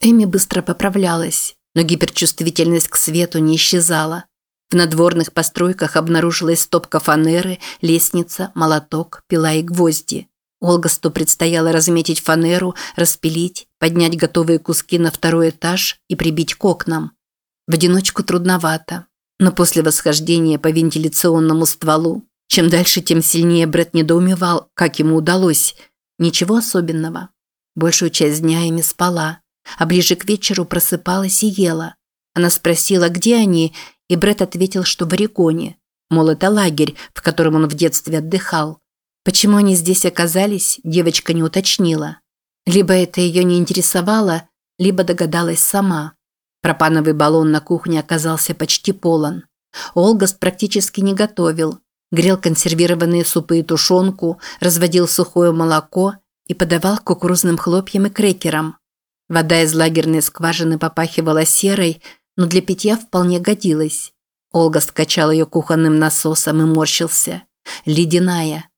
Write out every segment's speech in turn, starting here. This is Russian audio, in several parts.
Эми быстро поправлялась, но гиперчувствительность к свету не исчезала. В надворных постройках обнаружилась стопка фанеры, лестница, молоток, пила и гвозди. Олгасту предстояло разметить фанеру, распилить, поднять готовые куски на второй этаж и прибить к окнам. В одиночку трудновато, но после восхождения по вентиляционному стволу, чем дальше, тем сильнее Бред недоумевал, как ему удалось. Ничего особенного. Большую часть дня ими спала, а ближе к вечеру просыпалась и ела. Она спросила, где они, и Бред ответил, что в Орегоне. Мол, это лагерь, в котором он в детстве отдыхал. Почему они здесь оказались, девочка не уточнила. Либо это ее не интересовало, либо догадалась сама. Пропановый баллон на кухне оказался почти полон. Олгаст практически не готовил. Грел консервированные супы и тушенку, разводил сухое молоко и подавал кукурузным хлопьям и крекерам. Вода из лагерной скважины попахивала серой, но для питья вполне годилась. Олгаст качал ее кухонным насосом и морщился. Ледяная.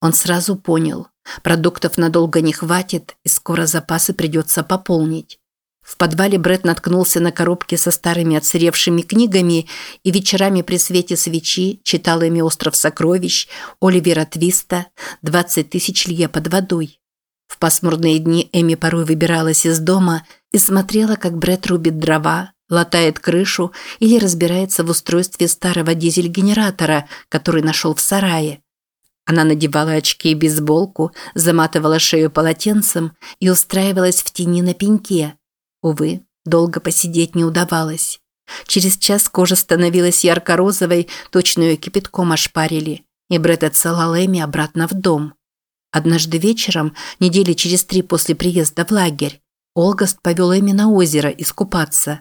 Он сразу понял. Продуктов надолго не хватит, и скоро запасы придется пополнить. В подвале Бред наткнулся на коробки со старыми отсыревшими книгами и вечерами при свете свечи читал ими «Остров сокровищ», Оливера Твиста, «20 тысяч лье под водой». В пасмурные дни Эми порой выбиралась из дома и смотрела, как Бред рубит дрова, латает крышу или разбирается в устройстве старого дизель-генератора, который нашел в сарае. Она надевала очки и бейсболку, заматывала шею полотенцем и устраивалась в тени на пеньке. Увы, долго посидеть не удавалось. Через час кожа становилась ярко-розовой, точно ее кипятком ошпарили, и Брэд отсылал Эми обратно в дом. Однажды вечером, недели через три после приезда в лагерь, Олгаст повел Эми на озеро искупаться.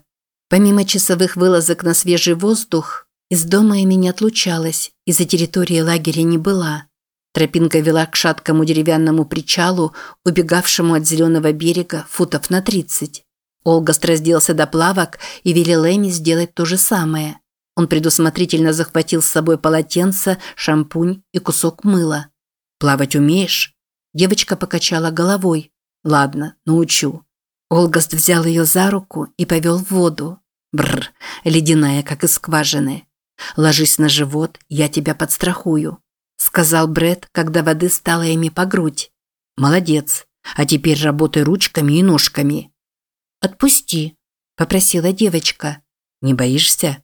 Помимо часовых вылазок на свежий воздух, из дома Эми не отлучалась и за территорией лагеря не была. Тропинка вела к шаткому деревянному причалу, убегавшему от зеленого берега футов на тридцать. Олгаст разделся до плавок и велел Эми сделать то же самое. Он предусмотрительно захватил с собой полотенце, шампунь и кусок мыла. «Плавать умеешь?» Девочка покачала головой. «Ладно, научу». Олгаст взял ее за руку и повел в воду. Бррр, ледяная, как из скважины. «Ложись на живот, я тебя подстрахую» сказал Бред, когда воды стало ими по грудь. Молодец. А теперь работай ручками и ножками. Отпусти, попросила девочка. Не боишься?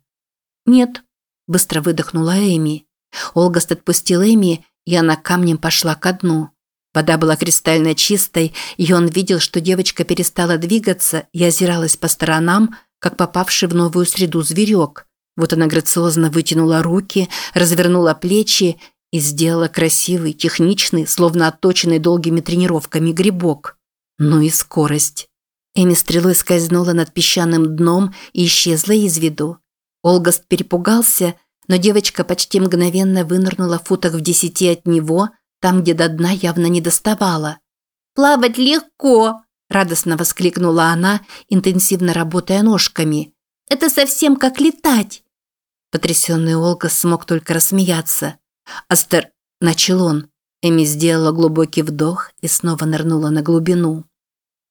Нет, быстро выдохнула Эми. Олгаст отпустил Эми, и она камнем пошла ко дну. Вода была кристально чистой, и он видел, что девочка перестала двигаться и озиралась по сторонам, как попавший в новую среду зверек. Вот она грациозно вытянула руки, развернула плечи и сделала красивый, техничный, словно отточенный долгими тренировками грибок. Ну и скорость. Эми стрелой скользнула над песчаным дном и исчезла из виду. Олгаст перепугался, но девочка почти мгновенно вынырнула в футах в десяти от него, там, где до дна явно не доставала. «Плавать легко!» – радостно воскликнула она, интенсивно работая ножками. «Это совсем как летать!» Потрясенный Олга смог только рассмеяться. «Астер...» – начал он. Эми сделала глубокий вдох и снова нырнула на глубину.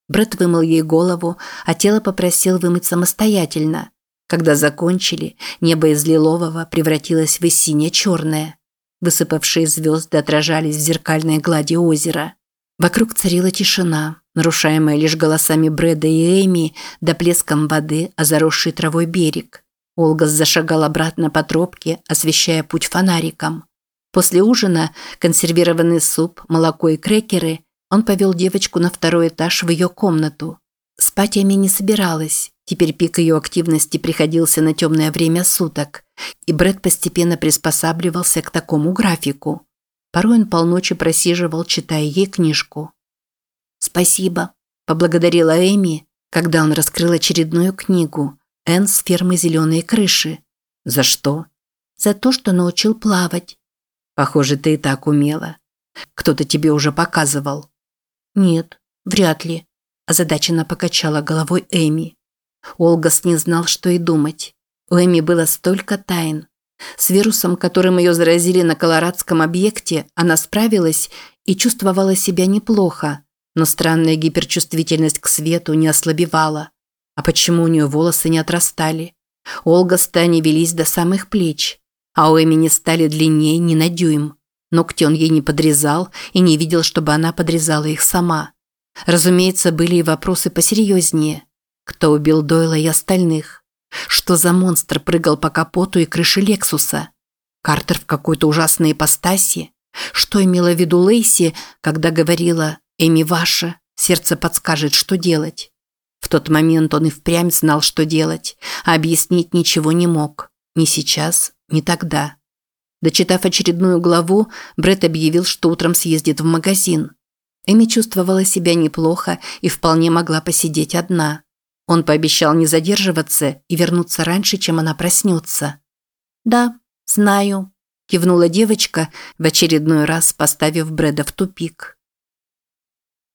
Брэд вымыл ей голову, а тело попросил вымыть самостоятельно. Когда закончили, небо из лилового превратилось в сине-черное. Высыпавшие звезды отражались в зеркальной глади озера. Вокруг царила тишина, нарушаемая лишь голосами Брэда и Эми да плеском воды, а заросший травой берег. Олгас зашагал обратно по тропке, освещая путь фонариком. После ужина консервированный суп, молоко и крекеры он повел девочку на второй этаж в ее комнату. Спать Эми не собиралась. Теперь пик ее активности приходился на темное время суток, и Брэд постепенно приспосабливался к такому графику. Порой он полночи просиживал, читая ей книжку. «Спасибо», – поблагодарила Эми, когда он раскрыл очередную книгу «Энн с фермы зеленые крыши». «За что?» «За то, что научил плавать». Похоже, ты и так умела. Кто-то тебе уже показывал. Нет, вряд ли. Озадаченно покачала головой Эми. Олгас не знал, что и думать. У Эми было столько тайн. С вирусом, которым ее заразили на колорадском объекте, она справилась и чувствовала себя неплохо. Но странная гиперчувствительность к свету не ослабевала. А почему у нее волосы не отрастали? Олга с Таней велись до самых плеч, а у Эми не стали длиннее ни на дюйм. Ногти он ей не подрезал и не видел, чтобы она подрезала их сама. Разумеется, были и вопросы посерьезнее. Кто убил Дойла и остальных? Что за монстр прыгал по капоту и крыше Лексуса? Картер в какой-то ужасной ипостаси? Что имела в виду Лейси, когда говорила «Эми ваша, сердце подскажет, что делать»? В тот момент он и впрямь знал, что делать, а объяснить ничего не мог. Ни сейчас, ни тогда. Дочитав очередную главу, Бред объявил, что утром съездит в магазин. Эми чувствовала себя неплохо и вполне могла посидеть одна. Он пообещал не задерживаться и вернуться раньше, чем она проснется. «Да, знаю», – кивнула девочка, в очередной раз поставив Брэда в тупик.